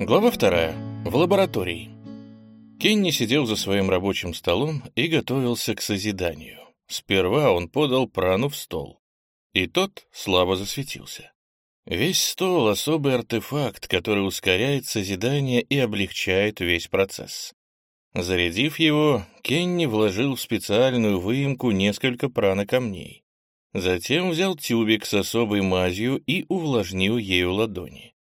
Глава вторая. В лаборатории. Кенни сидел за своим рабочим столом и готовился к созиданию. Сперва он подал прану в стол, и тот слабо засветился. Весь стол — особый артефакт, который ускоряет созидание и облегчает весь процесс. Зарядив его, Кенни вложил в специальную выемку несколько прана-камней. Затем взял тюбик с особой мазью и увлажнил ею ладони.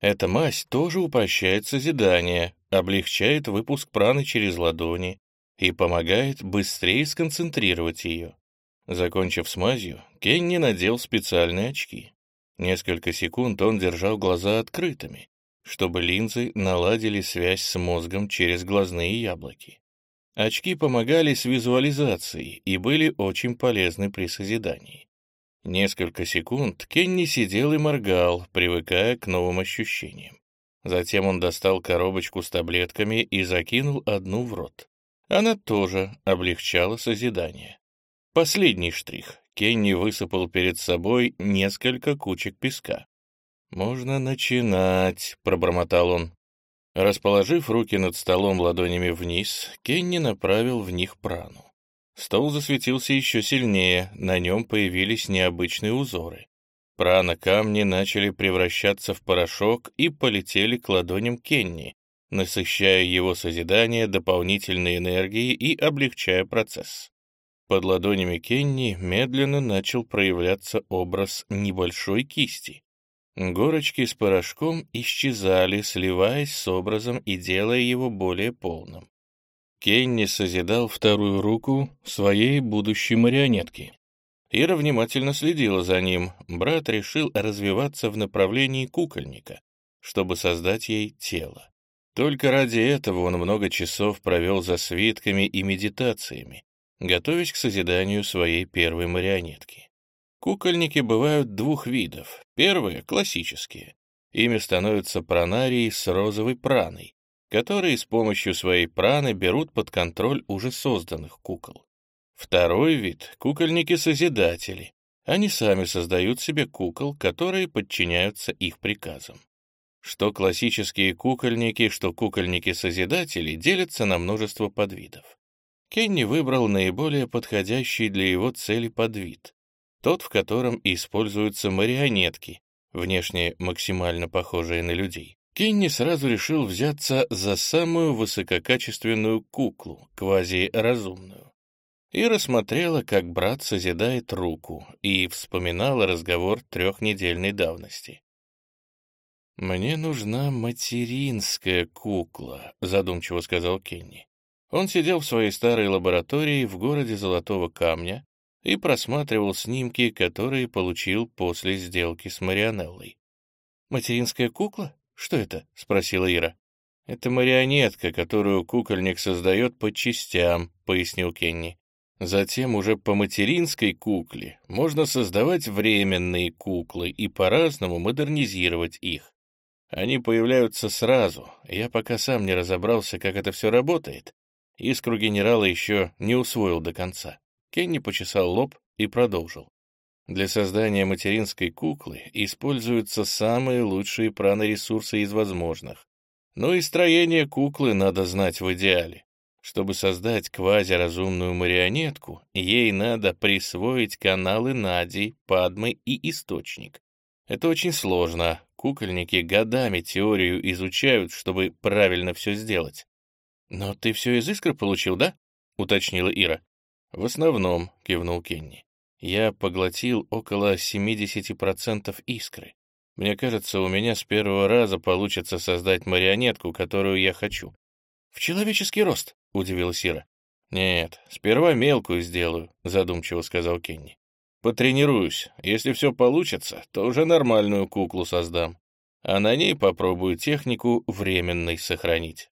Эта мазь тоже упрощает созидание, облегчает выпуск праны через ладони и помогает быстрее сконцентрировать ее. Закончив с мазью, Кенни надел специальные очки. Несколько секунд он держал глаза открытыми, чтобы линзы наладили связь с мозгом через глазные яблоки. Очки помогали с визуализацией и были очень полезны при созидании. Несколько секунд Кенни сидел и моргал, привыкая к новым ощущениям. Затем он достал коробочку с таблетками и закинул одну в рот. Она тоже облегчала созидание. Последний штрих. Кенни высыпал перед собой несколько кучек песка. «Можно начинать», — пробормотал он. Расположив руки над столом ладонями вниз, Кенни направил в них прану. Стол засветился еще сильнее, на нем появились необычные узоры. Прана камни начали превращаться в порошок и полетели к ладоням Кенни, насыщая его созидание дополнительной энергией и облегчая процесс. Под ладонями Кенни медленно начал проявляться образ небольшой кисти. Горочки с порошком исчезали, сливаясь с образом и делая его более полным. Кенни созидал вторую руку своей будущей марионетки. Ира внимательно следила за ним. Брат решил развиваться в направлении кукольника, чтобы создать ей тело. Только ради этого он много часов провел за свитками и медитациями, готовясь к созиданию своей первой марионетки. Кукольники бывают двух видов. Первые — классические. Ими становятся пранарии с розовой праной, которые с помощью своей праны берут под контроль уже созданных кукол. Второй вид — кукольники-созидатели. Они сами создают себе кукол, которые подчиняются их приказам. Что классические кукольники, что кукольники-созидатели делятся на множество подвидов. Кенни выбрал наиболее подходящий для его цели подвид, тот, в котором используются марионетки, внешне максимально похожие на людей. Кенни сразу решил взяться за самую высококачественную куклу, квазиразумную. И рассмотрела, как брат созидает руку, и вспоминала разговор трехнедельной давности. «Мне нужна материнская кукла», — задумчиво сказал Кенни. Он сидел в своей старой лаборатории в городе Золотого Камня и просматривал снимки, которые получил после сделки с Марианеллой. «Материнская кукла?» «Что это?» — спросила Ира. «Это марионетка, которую кукольник создает по частям», — пояснил Кенни. Затем уже по материнской кукле можно создавать временные куклы и по-разному модернизировать их. Они появляются сразу, я пока сам не разобрался, как это все работает. Искру генерала еще не усвоил до конца. Кенни почесал лоб и продолжил. Для создания материнской куклы используются самые лучшие праноресурсы из возможных. Но и строение куклы надо знать в идеале. Чтобы создать квазиразумную марионетку, ей надо присвоить каналы Нади, Падмы и Источник. Это очень сложно. Кукольники годами теорию изучают, чтобы правильно все сделать. «Но ты все из искры получил, да?» — уточнила Ира. «В основном», — кивнул Кенни. Я поглотил около 70% искры. Мне кажется, у меня с первого раза получится создать марионетку, которую я хочу. «В человеческий рост», — удивила Сира. «Нет, сперва мелкую сделаю», — задумчиво сказал Кенни. «Потренируюсь. Если все получится, то уже нормальную куклу создам. А на ней попробую технику временной сохранить».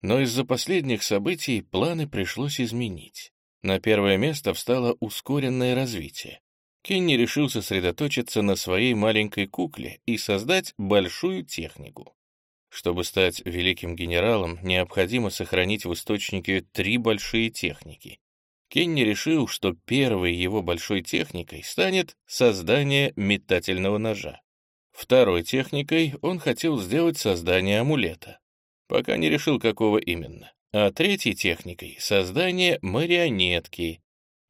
Но из-за последних событий планы пришлось изменить. На первое место встало ускоренное развитие. Кенни решил сосредоточиться на своей маленькой кукле и создать большую технику. Чтобы стать великим генералом, необходимо сохранить в источнике три большие техники. Кенни решил, что первой его большой техникой станет создание метательного ножа. Второй техникой он хотел сделать создание амулета, пока не решил, какого именно. А третьей техникой — создание марионетки.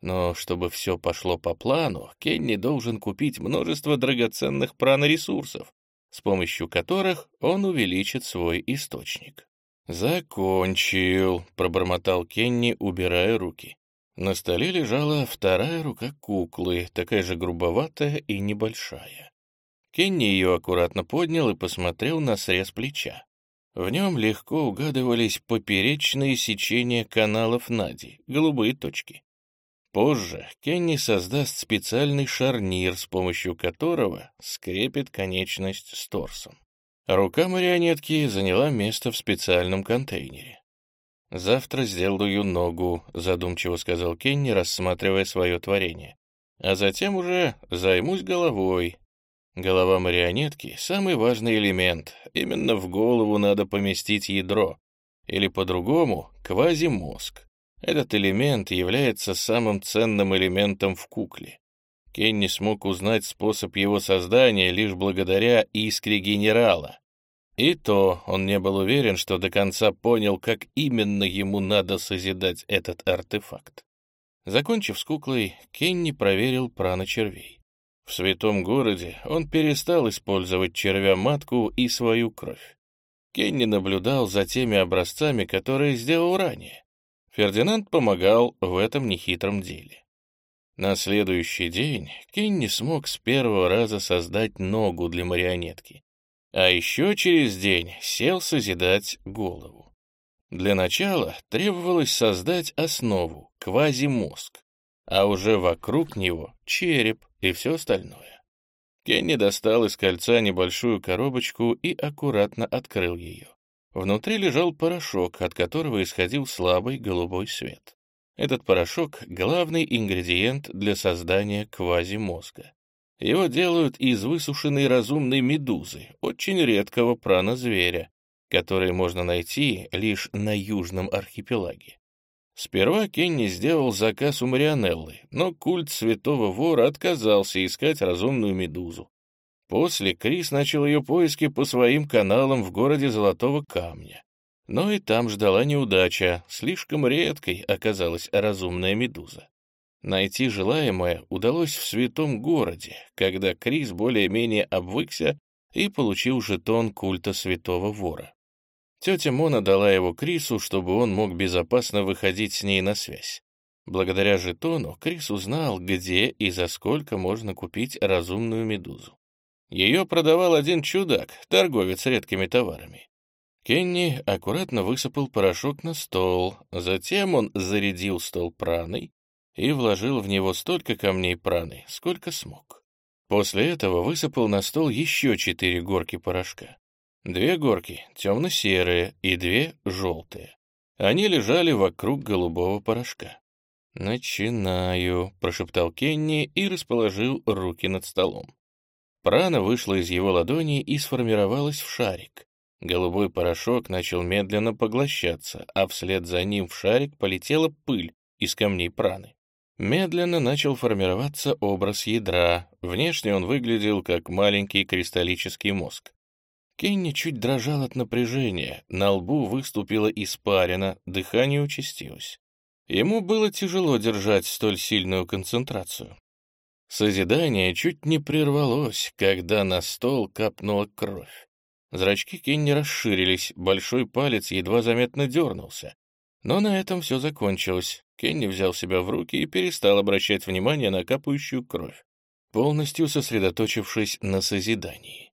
Но чтобы все пошло по плану, Кенни должен купить множество драгоценных праноресурсов, с помощью которых он увеличит свой источник. «Закончил», — пробормотал Кенни, убирая руки. На столе лежала вторая рука куклы, такая же грубоватая и небольшая. Кенни ее аккуратно поднял и посмотрел на срез плеча. В нем легко угадывались поперечные сечения каналов Нади, голубые точки. Позже Кенни создаст специальный шарнир, с помощью которого скрепит конечность с торсом. Рука марионетки заняла место в специальном контейнере. «Завтра сделаю ногу», — задумчиво сказал Кенни, рассматривая свое творение. «А затем уже займусь головой, Голова марионетки — самый важный элемент. Именно в голову надо поместить ядро. Или по-другому — квазимозг. Этот элемент является самым ценным элементом в кукле. Кенни смог узнать способ его создания лишь благодаря искре генерала. И то он не был уверен, что до конца понял, как именно ему надо созидать этот артефакт. Закончив с куклой, Кенни проверил праночервей. В святом городе он перестал использовать червя-матку и свою кровь. Кенни наблюдал за теми образцами, которые сделал ранее. Фердинанд помогал в этом нехитром деле. На следующий день Кенни смог с первого раза создать ногу для марионетки, а еще через день сел созидать голову. Для начала требовалось создать основу, квазимозг, а уже вокруг него череп и все остальное. Кенни достал из кольца небольшую коробочку и аккуратно открыл ее. Внутри лежал порошок, от которого исходил слабый голубой свет. Этот порошок — главный ингредиент для создания квазимозга. Его делают из высушенной разумной медузы, очень редкого пранозверя, который можно найти лишь на южном архипелаге. Сперва Кенни сделал заказ у Марианеллы, но культ святого вора отказался искать разумную медузу. После Крис начал ее поиски по своим каналам в городе Золотого Камня. Но и там ждала неудача, слишком редкой оказалась разумная медуза. Найти желаемое удалось в святом городе, когда Крис более-менее обвыкся и получил жетон культа святого вора. Тетя Мона дала его Крису, чтобы он мог безопасно выходить с ней на связь. Благодаря жетону Крис узнал, где и за сколько можно купить разумную медузу. Ее продавал один чудак, торговец редкими товарами. Кенни аккуратно высыпал порошок на стол, затем он зарядил стол праной и вложил в него столько камней праны, сколько смог. После этого высыпал на стол еще четыре горки порошка. Две горки темно-серые и две желтые. Они лежали вокруг голубого порошка. «Начинаю», — прошептал Кенни и расположил руки над столом. Прана вышла из его ладони и сформировалась в шарик. Голубой порошок начал медленно поглощаться, а вслед за ним в шарик полетела пыль из камней праны. Медленно начал формироваться образ ядра. Внешне он выглядел как маленький кристаллический мозг. Кенни чуть дрожал от напряжения, на лбу выступила испарина, дыхание участилось. Ему было тяжело держать столь сильную концентрацию. Созидание чуть не прервалось, когда на стол капнула кровь. Зрачки Кенни расширились, большой палец едва заметно дернулся. Но на этом все закончилось. Кенни взял себя в руки и перестал обращать внимание на капающую кровь, полностью сосредоточившись на созидании.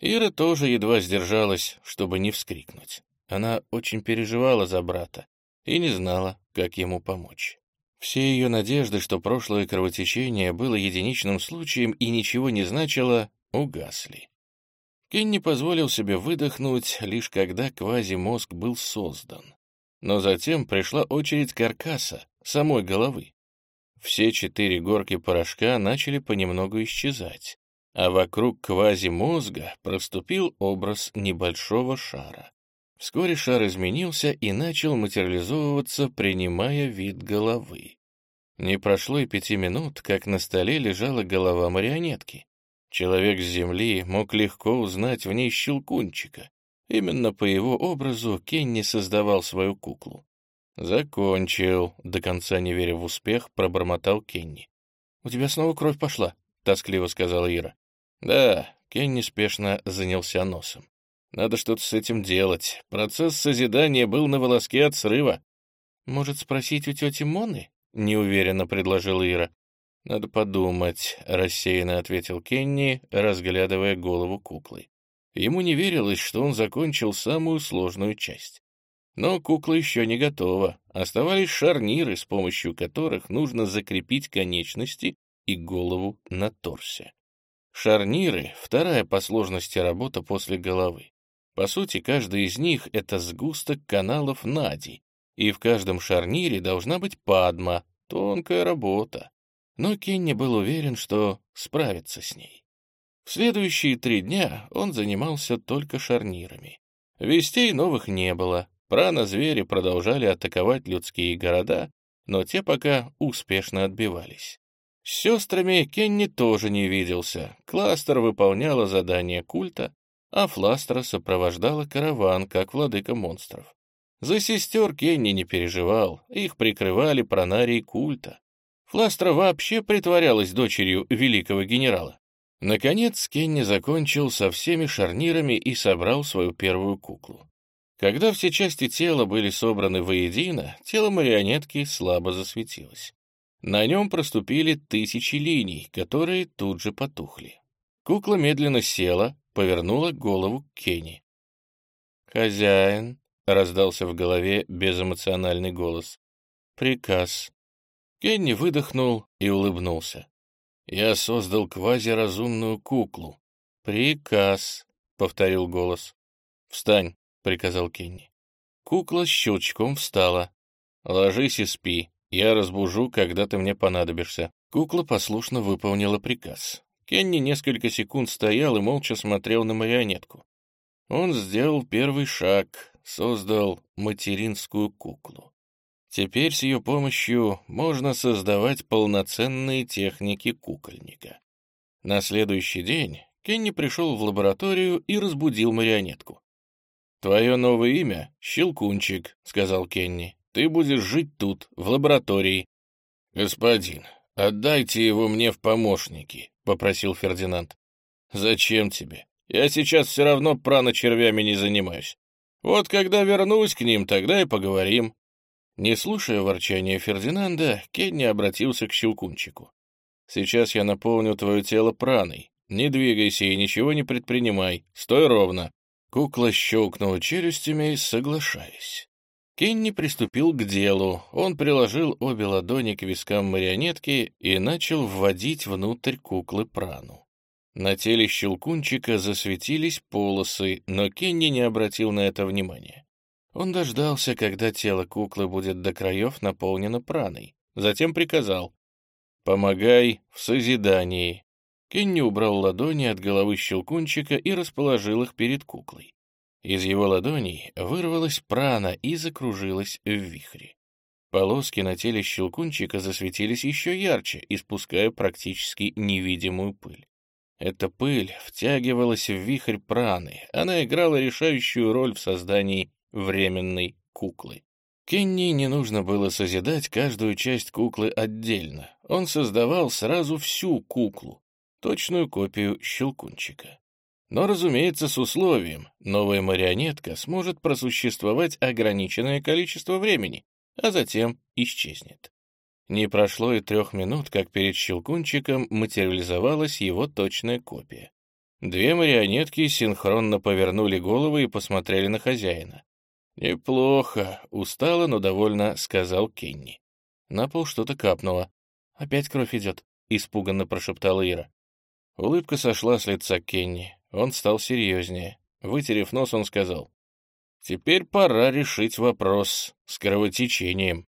Ира тоже едва сдержалась, чтобы не вскрикнуть. Она очень переживала за брата и не знала, как ему помочь. Все ее надежды, что прошлое кровотечение было единичным случаем и ничего не значило, угасли. Кенни позволил себе выдохнуть, лишь когда квазимозг был создан. Но затем пришла очередь каркаса, самой головы. Все четыре горки порошка начали понемногу исчезать а вокруг квазимозга проступил образ небольшого шара. Вскоре шар изменился и начал материализовываться, принимая вид головы. Не прошло и пяти минут, как на столе лежала голова марионетки. Человек с земли мог легко узнать в ней щелкунчика. Именно по его образу Кенни создавал свою куклу. «Закончил», — до конца не веря в успех, пробормотал Кенни. «У тебя снова кровь пошла», — тоскливо сказала Ира. «Да», — Кенни спешно занялся носом. «Надо что-то с этим делать. Процесс созидания был на волоске от срыва». «Может, спросить у тети Моны?» — неуверенно предложила Ира. «Надо подумать», — рассеянно ответил Кенни, разглядывая голову куклы. Ему не верилось, что он закончил самую сложную часть. Но кукла еще не готова. Оставались шарниры, с помощью которых нужно закрепить конечности и голову на торсе. Шарниры — вторая по сложности работа после головы. По сути, каждый из них — это сгусток каналов Нади, и в каждом шарнире должна быть падма, тонкая работа. Но Кенни был уверен, что справится с ней. В следующие три дня он занимался только шарнирами. Вестей новых не было, прана-звери продолжали атаковать людские города, но те пока успешно отбивались. С сестрами Кенни тоже не виделся. Кластер выполняла задание культа, а Фластера сопровождала караван, как владыка монстров. За сестер Кенни не переживал, их прикрывали пронарии культа. Фластра вообще притворялась дочерью великого генерала. Наконец Кенни закончил со всеми шарнирами и собрал свою первую куклу. Когда все части тела были собраны воедино, тело марионетки слабо засветилось. На нем проступили тысячи линий, которые тут же потухли. Кукла медленно села, повернула голову к Кенни. «Хозяин», — раздался в голове безэмоциональный голос, — «приказ». Кенни выдохнул и улыбнулся. Я создал квазиразумную куклу. Приказ, повторил голос. Встань, приказал Кенни. Кукла щелчком встала. Ложись и спи. Я разбужу, когда ты мне понадобишься. Кукла послушно выполнила приказ. Кенни несколько секунд стоял и молча смотрел на марионетку. Он сделал первый шаг, создал материнскую куклу. Теперь с ее помощью можно создавать полноценные техники кукольника. На следующий день Кенни пришел в лабораторию и разбудил марионетку. «Твое новое имя — Щелкунчик», — сказал Кенни. «Ты будешь жить тут, в лаборатории». «Господин, отдайте его мне в помощники», — попросил Фердинанд. «Зачем тебе? Я сейчас все равно прано-червями не занимаюсь. Вот когда вернусь к ним, тогда и поговорим. Не слушая ворчания Фердинанда, Кенни обратился к Щелкунчику. «Сейчас я наполню твое тело праной. Не двигайся и ничего не предпринимай. Стой ровно». Кукла щелкнула челюстями, соглашаясь. Кенни приступил к делу. Он приложил обе ладони к вискам марионетки и начал вводить внутрь куклы прану. На теле щелкунчика засветились полосы, но Кенни не обратил на это внимания. Он дождался, когда тело куклы будет до краев наполнено праной. Затем приказал «Помогай в созидании». Кенни убрал ладони от головы щелкунчика и расположил их перед куклой. Из его ладоней вырвалась прана и закружилась в вихре. Полоски на теле щелкунчика засветились еще ярче, испуская практически невидимую пыль. Эта пыль втягивалась в вихрь праны, она играла решающую роль в создании временной куклы. Кенни не нужно было созидать каждую часть куклы отдельно. Он создавал сразу всю куклу, точную копию щелкунчика. Но, разумеется, с условием, новая марионетка сможет просуществовать ограниченное количество времени, а затем исчезнет. Не прошло и трех минут, как перед щелкунчиком материализовалась его точная копия. Две марионетки синхронно повернули головы и посмотрели на хозяина. «Неплохо», — устало, но довольно сказал Кенни. На пол что-то капнуло. «Опять кровь идет», — испуганно прошептала Ира. Улыбка сошла с лица Кенни. Он стал серьезнее. Вытерев нос, он сказал. «Теперь пора решить вопрос с кровотечением».